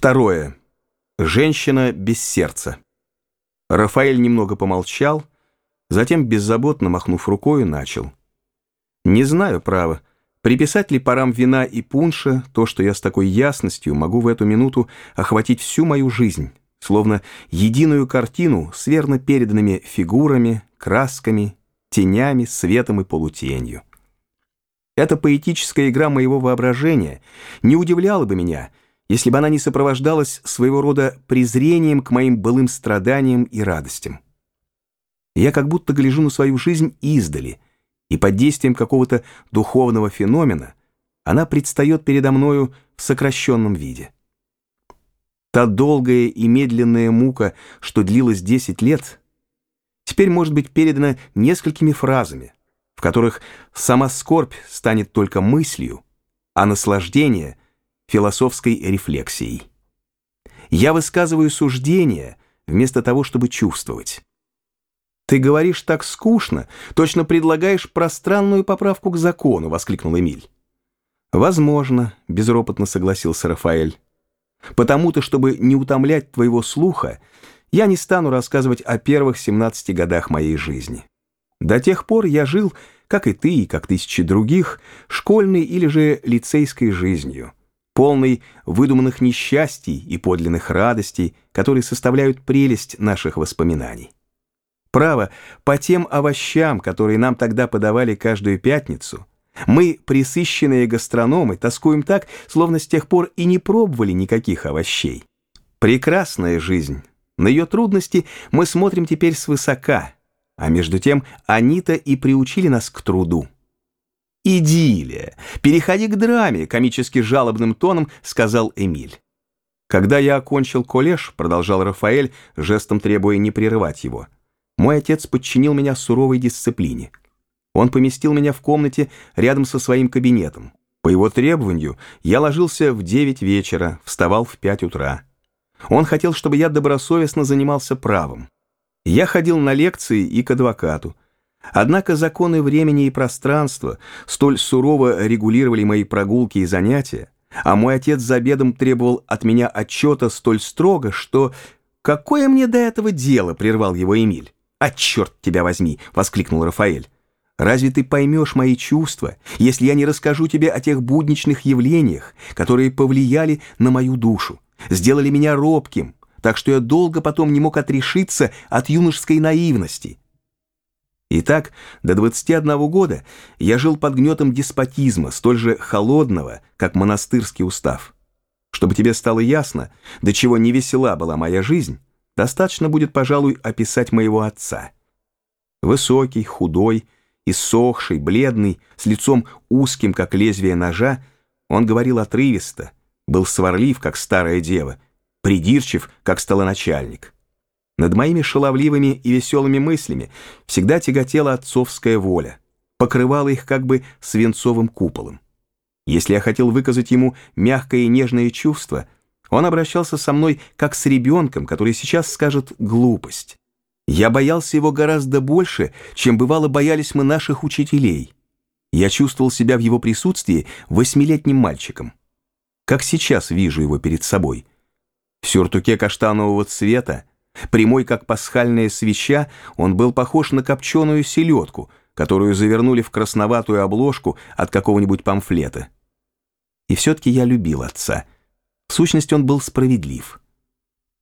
Второе. Женщина без сердца. Рафаэль немного помолчал, затем, беззаботно махнув рукой, начал. «Не знаю, право, приписать ли парам вина и пунша то, что я с такой ясностью могу в эту минуту охватить всю мою жизнь, словно единую картину с верно переданными фигурами, красками, тенями, светом и полутенью. Эта поэтическая игра моего воображения не удивляла бы меня, если бы она не сопровождалась своего рода презрением к моим былым страданиям и радостям. Я как будто гляжу на свою жизнь издали, и под действием какого-то духовного феномена она предстает передо мною в сокращенном виде. Та долгая и медленная мука, что длилась десять лет, теперь может быть передана несколькими фразами, в которых сама скорбь станет только мыслью, а наслаждение — философской рефлексией. Я высказываю суждение вместо того, чтобы чувствовать. «Ты говоришь так скучно, точно предлагаешь пространную поправку к закону», — воскликнул Эмиль. «Возможно», — безропотно согласился Рафаэль. Потому-то, чтобы не утомлять твоего слуха, я не стану рассказывать о первых 17 годах моей жизни. До тех пор я жил, как и ты, и как тысячи других, школьной или же лицейской жизнью, полной выдуманных несчастий и подлинных радостей, которые составляют прелесть наших воспоминаний. Право, по тем овощам, которые нам тогда подавали каждую пятницу, мы, присыщенные гастрономы, тоскуем так, словно с тех пор и не пробовали никаких овощей. Прекрасная жизнь. На ее трудности мы смотрим теперь свысока, а между тем они-то и приучили нас к труду. «Идиллия! Переходи к драме!» — комически жалобным тоном сказал Эмиль. «Когда я окончил коллеж», — продолжал Рафаэль, жестом требуя не прерывать его, «мой отец подчинил меня суровой дисциплине. Он поместил меня в комнате рядом со своим кабинетом. По его требованию я ложился в 9 вечера, вставал в 5 утра. Он хотел, чтобы я добросовестно занимался правом. Я ходил на лекции и к адвокату. Однако законы времени и пространства столь сурово регулировали мои прогулки и занятия, а мой отец за обедом требовал от меня отчета столь строго, что «Какое мне до этого дело?» — прервал его Эмиль. «А черт тебя возьми!» — воскликнул Рафаэль. Разве ты поймешь мои чувства, если я не расскажу тебе о тех будничных явлениях, которые повлияли на мою душу, сделали меня робким, так что я долго потом не мог отрешиться от юношеской наивности? Итак, до 21 года я жил под гнетом деспотизма, столь же холодного, как монастырский устав. Чтобы тебе стало ясно, до чего невесела была моя жизнь, достаточно будет, пожалуй, описать моего отца. Высокий, худой, Иссохший, бледный, с лицом узким, как лезвие ножа, он говорил отрывисто, был сварлив, как старая дева, придирчив, как столоначальник. Над моими шаловливыми и веселыми мыслями всегда тяготела отцовская воля, покрывала их как бы свинцовым куполом. Если я хотел выказать ему мягкое и нежное чувство, он обращался со мной как с ребенком, который сейчас скажет глупость. Я боялся его гораздо больше, чем бывало боялись мы наших учителей. Я чувствовал себя в его присутствии восьмилетним мальчиком. Как сейчас вижу его перед собой. В сюртуке каштанового цвета, прямой как пасхальная свеча, он был похож на копченую селедку, которую завернули в красноватую обложку от какого-нибудь памфлета. И все-таки я любил отца. В сущности, он был справедлив.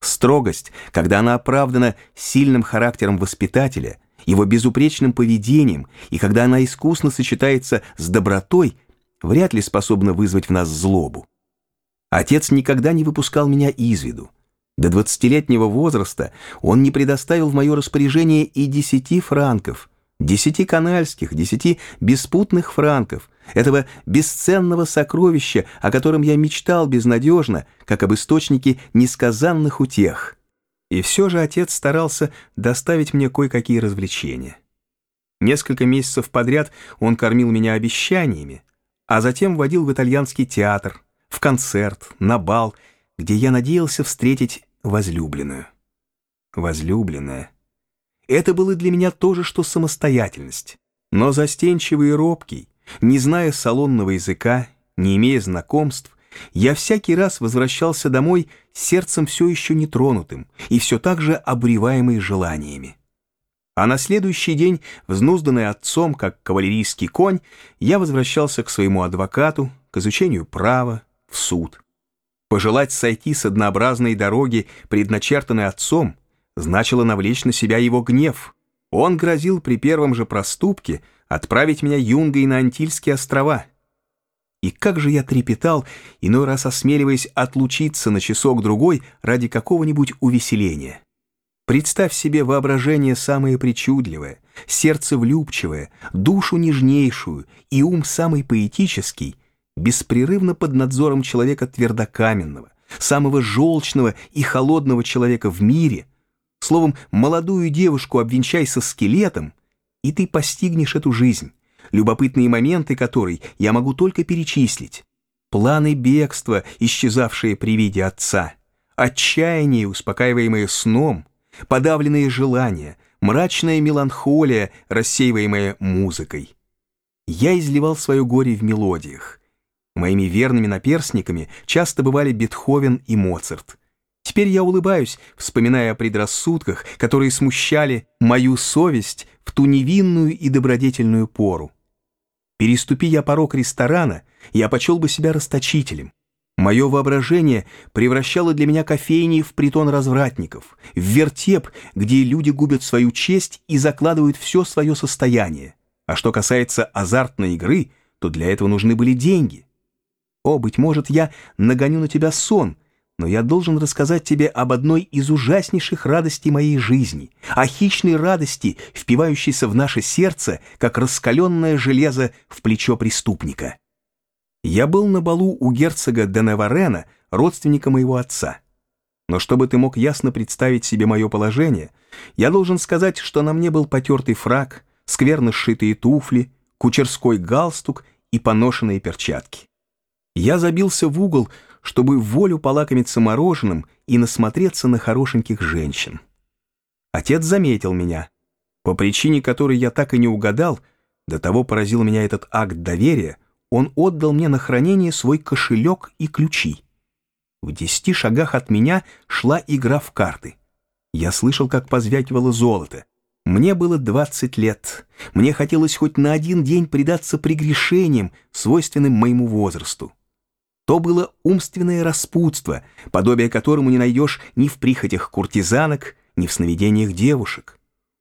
Строгость, когда она оправдана сильным характером воспитателя, его безупречным поведением, и когда она искусно сочетается с добротой, вряд ли способна вызвать в нас злобу. Отец никогда не выпускал меня из виду. До двадцатилетнего возраста он не предоставил в мое распоряжение и десяти франков, десяти канальских, десяти беспутных франков, этого бесценного сокровища, о котором я мечтал безнадежно, как об источнике несказанных утех. И все же отец старался доставить мне кое-какие развлечения. Несколько месяцев подряд он кормил меня обещаниями, а затем водил в итальянский театр, в концерт, на бал, где я надеялся встретить возлюбленную. Возлюбленная. Это было для меня то же, что самостоятельность. Но застенчивый и робкий, не зная салонного языка, не имея знакомств, я всякий раз возвращался домой сердцем все еще нетронутым и все так же обреваемый желаниями. А на следующий день, взнузданный отцом, как кавалерийский конь, я возвращался к своему адвокату, к изучению права, в суд. Пожелать сойти с однообразной дороги, предначертанной отцом, значило навлечь на себя его гнев. Он грозил при первом же проступке отправить меня юнгой на Антильские острова. И как же я трепетал, иной раз осмеливаясь отлучиться на часок-другой ради какого-нибудь увеселения. Представь себе воображение самое причудливое, сердце влюбчивое, душу нежнейшую и ум самый поэтический, беспрерывно под надзором человека твердокаменного, самого желчного и холодного человека в мире, словом, молодую девушку обвенчай со скелетом, и ты постигнешь эту жизнь, любопытные моменты которой я могу только перечислить. Планы бегства, исчезавшие при виде отца, отчаяние, успокаиваемое сном, подавленные желания, мрачная меланхолия, рассеиваемая музыкой. Я изливал свое горе в мелодиях. Моими верными наперсниками часто бывали Бетховен и Моцарт. Теперь я улыбаюсь, вспоминая о предрассудках, которые смущали мою совесть в ту невинную и добродетельную пору. Переступи я порог ресторана, я почел бы себя расточителем. Мое воображение превращало для меня кофейни в притон развратников, в вертеп, где люди губят свою честь и закладывают все свое состояние. А что касается азартной игры, то для этого нужны были деньги. О, быть может, я нагоню на тебя сон, но я должен рассказать тебе об одной из ужаснейших радостей моей жизни, о хищной радости, впивающейся в наше сердце, как раскаленное железо в плечо преступника. Я был на балу у герцога Деневарена, родственника моего отца. Но чтобы ты мог ясно представить себе мое положение, я должен сказать, что на мне был потертый фраг, скверно сшитые туфли, кучерской галстук и поношенные перчатки. Я забился в угол, чтобы волю полакомиться мороженым и насмотреться на хорошеньких женщин. Отец заметил меня. По причине, которой я так и не угадал, до того поразил меня этот акт доверия, он отдал мне на хранение свой кошелек и ключи. В десяти шагах от меня шла игра в карты. Я слышал, как позвякивало золото. Мне было двадцать лет. Мне хотелось хоть на один день предаться прегрешениям, свойственным моему возрасту. То было умственное распутство, подобие которому не найдешь ни в прихотях куртизанок, ни в сновидениях девушек.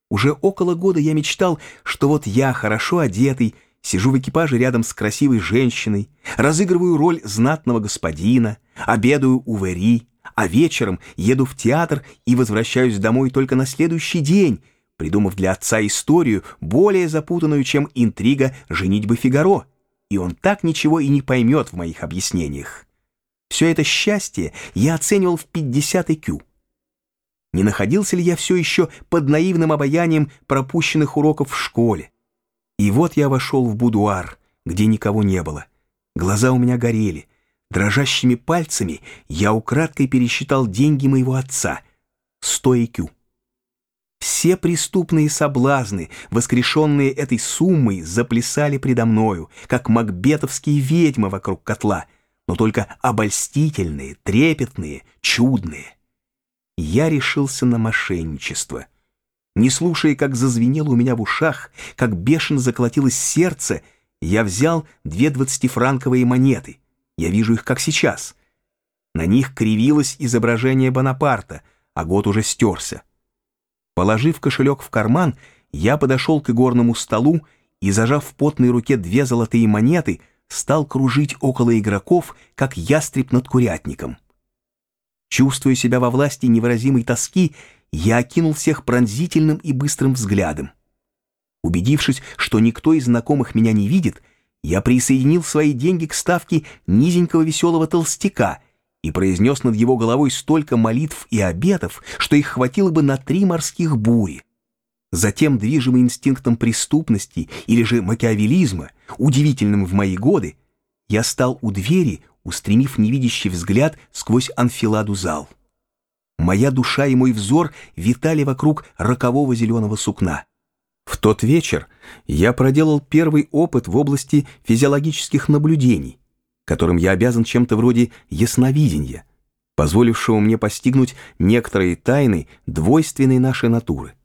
Уже около года я мечтал, что вот я, хорошо одетый, Сижу в экипаже рядом с красивой женщиной, разыгрываю роль знатного господина, обедаю у Вери, а вечером еду в театр и возвращаюсь домой только на следующий день, придумав для отца историю, более запутанную, чем интрига «Женитьбы Фигаро», и он так ничего и не поймет в моих объяснениях. Все это счастье я оценивал в 50 IQ. Не находился ли я все еще под наивным обаянием пропущенных уроков в школе? И вот я вошел в будуар, где никого не было. Глаза у меня горели. Дрожащими пальцами я украдкой пересчитал деньги моего отца. Сто икю. Все преступные соблазны, воскрешенные этой суммой, заплясали предо мною, как макбетовские ведьмы вокруг котла, но только обольстительные, трепетные, чудные. Я решился на мошенничество — не слушая, как зазвенело у меня в ушах, как бешено заколотилось сердце, я взял две двадцатифранковые монеты. Я вижу их, как сейчас. На них кривилось изображение Бонапарта, а год уже стерся. Положив кошелек в карман, я подошел к игорному столу и, зажав в потной руке две золотые монеты, стал кружить около игроков, как ястреб над курятником. Чувствуя себя во власти невыразимой тоски, я окинул всех пронзительным и быстрым взглядом. Убедившись, что никто из знакомых меня не видит, я присоединил свои деньги к ставке низенького веселого толстяка и произнес над его головой столько молитв и обетов, что их хватило бы на три морских бури. Затем, движимый инстинктом преступности или же макиавелизма, удивительным в мои годы, я стал у двери, устремив невидящий взгляд сквозь анфиладу зал. Моя душа и мой взор витали вокруг рокового зеленого сукна. В тот вечер я проделал первый опыт в области физиологических наблюдений. Которым я обязан чем-то вроде ясновидения, позволившего мне постигнуть некоторые тайны двойственной нашей натуры.